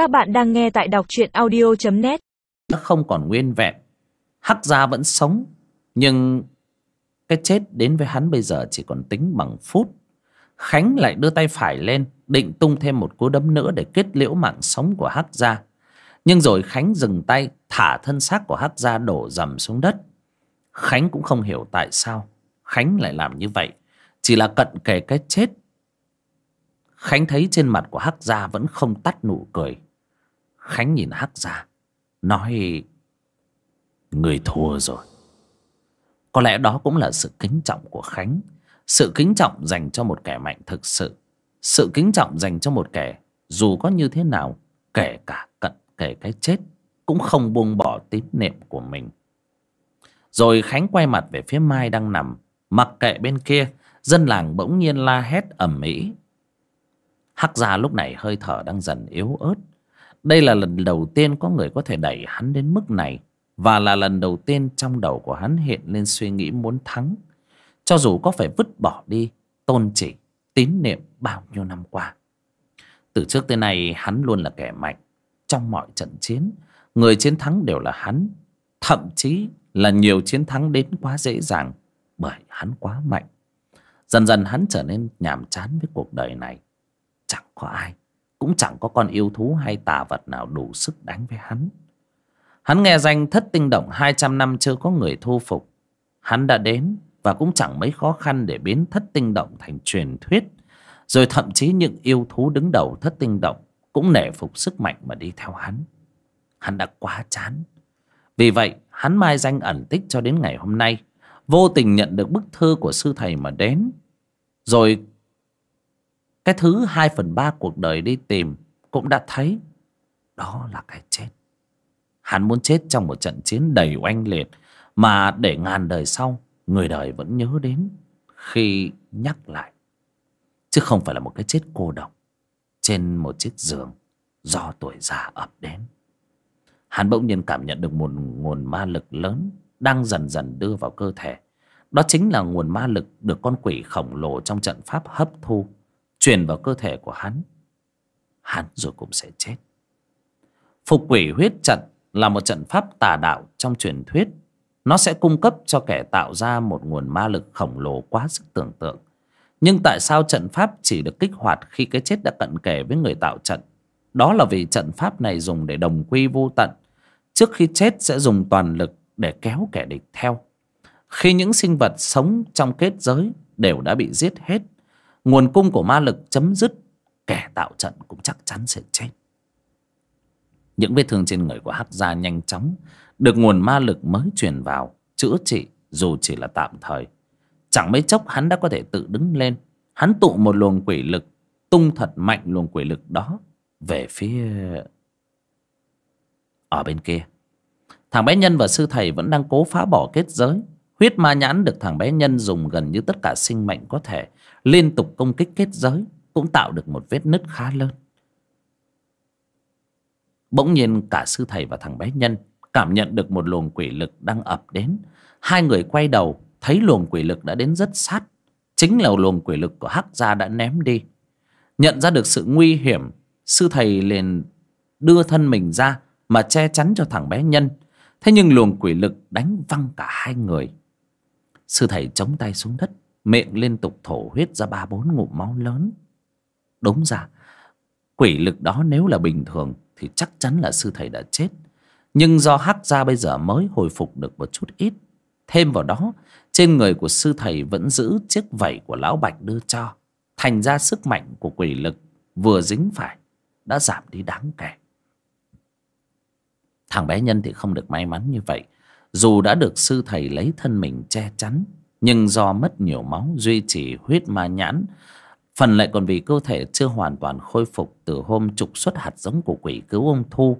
Các bạn đang nghe tại đọc truyện audio.net Nó không còn nguyên vẹn. Hắc gia vẫn sống, Nhưng cái chết đến với hắn bây giờ chỉ còn tính bằng phút. Khánh lại đưa tay phải lên, Định tung thêm một cú đấm nữa để kết liễu mạng sống của Hắc gia. Nhưng rồi Khánh dừng tay, Thả thân xác của Hắc gia đổ dầm xuống đất. Khánh cũng không hiểu tại sao Khánh lại làm như vậy. Chỉ là cận kề cái chết. Khánh thấy trên mặt của Hắc Gia vẫn không tắt nụ cười. Khánh nhìn Hắc Gia, nói Người thua rồi. Có lẽ đó cũng là sự kính trọng của Khánh. Sự kính trọng dành cho một kẻ mạnh thực sự. Sự kính trọng dành cho một kẻ dù có như thế nào, kể cả cận kể cái chết, cũng không buông bỏ tín niệm của mình. Rồi Khánh quay mặt về phía Mai đang nằm, mặc kệ bên kia, dân làng bỗng nhiên la hét ầm ĩ Hắc gia lúc này hơi thở đang dần yếu ớt. Đây là lần đầu tiên có người có thể đẩy hắn đến mức này. Và là lần đầu tiên trong đầu của hắn hiện lên suy nghĩ muốn thắng. Cho dù có phải vứt bỏ đi tôn chỉ, tín niệm bao nhiêu năm qua. Từ trước tới nay hắn luôn là kẻ mạnh. Trong mọi trận chiến, người chiến thắng đều là hắn. Thậm chí là nhiều chiến thắng đến quá dễ dàng bởi hắn quá mạnh. Dần dần hắn trở nên nhàm chán với cuộc đời này chẳng có ai cũng chẳng có con yêu thú hay tà vật nào đủ sức đánh với hắn. Hắn nghe danh thất tinh động hai trăm năm chưa có người thu phục. Hắn đã đến và cũng chẳng mấy khó khăn để biến thất tinh động thành truyền thuyết. Rồi thậm chí những yêu thú đứng đầu thất tinh động cũng nể phục sức mạnh mà đi theo hắn. Hắn đã quá chán. Vì vậy, hắn mai danh ẩn tích cho đến ngày hôm nay, vô tình nhận được bức thư của sư thầy mà đến. Rồi cái thứ hai phần ba cuộc đời đi tìm Cũng đã thấy Đó là cái chết. Hắn muốn chết trong một trận chiến đầy oanh liệt, Mà để ngàn đời sau, Người đời vẫn nhớ đến Khi nhắc lại. Chứ không phải là một cái chết cô độc Trên một chiếc giường Do tuổi già ập đến. Hắn bỗng nhiên cảm nhận được một nguồn ma lực lớn Đang dần dần đưa vào cơ thể. Đó chính là nguồn ma lực được con quỷ khổng lồ trong trận pháp hấp thu truyền vào cơ thể của hắn hắn rồi cũng sẽ chết. Phục quỷ huyết trận là một trận pháp tà đạo trong truyền thuyết. Nó sẽ cung cấp cho kẻ tạo ra một nguồn ma lực khổng lồ quá sức tưởng tượng. Nhưng tại sao trận pháp chỉ được kích hoạt khi cái chết đã cận kề với người tạo trận? Đó là vì trận pháp này dùng để đồng quy vô tận. Trước khi chết sẽ dùng toàn lực để kéo kẻ địch theo. Khi những sinh vật sống trong kết giới đều đã bị giết hết nguồn cung của ma lực chấm dứt, kẻ tạo trận cũng chắc chắn sẽ chết. Những vết thương trên người của hắc gia nhanh chóng được nguồn ma lực mới truyền vào, chữa trị, dù chỉ là tạm thời. Chẳng mấy chốc hắn đã có thể tự đứng lên. Hắn tụ một luồng quỷ lực, tung thật mạnh luồng quỷ lực đó về phía ở bên kia. Thằng bé nhân và sư thầy vẫn đang cố phá bỏ kết giới huyết ma nhãn được thằng bé nhân dùng gần như tất cả sinh mệnh có thể liên tục công kích kết giới, cũng tạo được một vết nứt khá lớn. Bỗng nhiên cả sư thầy và thằng bé nhân cảm nhận được một luồng quỷ lực đang ập đến. Hai người quay đầu, thấy luồng quỷ lực đã đến rất sát. Chính là luồng quỷ lực của hắc gia đã ném đi. Nhận ra được sự nguy hiểm, sư thầy liền đưa thân mình ra mà che chắn cho thằng bé nhân. Thế nhưng luồng quỷ lực đánh văng cả hai người sư thầy chống tay xuống đất, miệng liên tục thổ huyết ra ba bốn ngụm máu lớn. Đúng ra, quỷ lực đó nếu là bình thường thì chắc chắn là sư thầy đã chết. Nhưng do hắc gia bây giờ mới hồi phục được một chút ít, thêm vào đó, trên người của sư thầy vẫn giữ chiếc vảy của lão bạch đưa cho, thành ra sức mạnh của quỷ lực vừa dính phải đã giảm đi đáng kể. Thằng bé nhân thì không được may mắn như vậy dù đã được sư thầy lấy thân mình che chắn, nhưng do mất nhiều máu, duy trì huyết ma nhãn, phần lại còn vì cơ thể chưa hoàn toàn khôi phục từ hôm trục xuất hạt giống của quỷ cứu ông thu.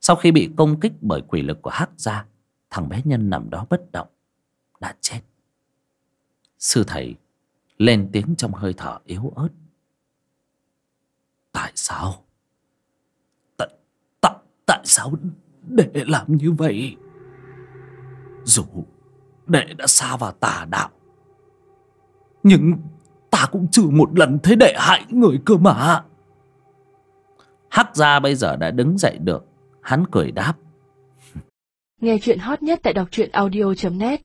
Sau khi bị công kích bởi quỷ lực của hắc gia, thằng bé nhân nằm đó bất động, đã chết. Sư thầy lên tiếng trong hơi thở yếu ớt. Tại sao? Tại tại tại sao để làm như vậy? Dù, đệ đã xa vào tà đạo. Nhưng ta cũng chưa một lần thấy đệ hại người cơ mà. Hắc gia bây giờ đã đứng dậy được. Hắn cười đáp. Nghe chuyện hot nhất tại đọc truyện audio.net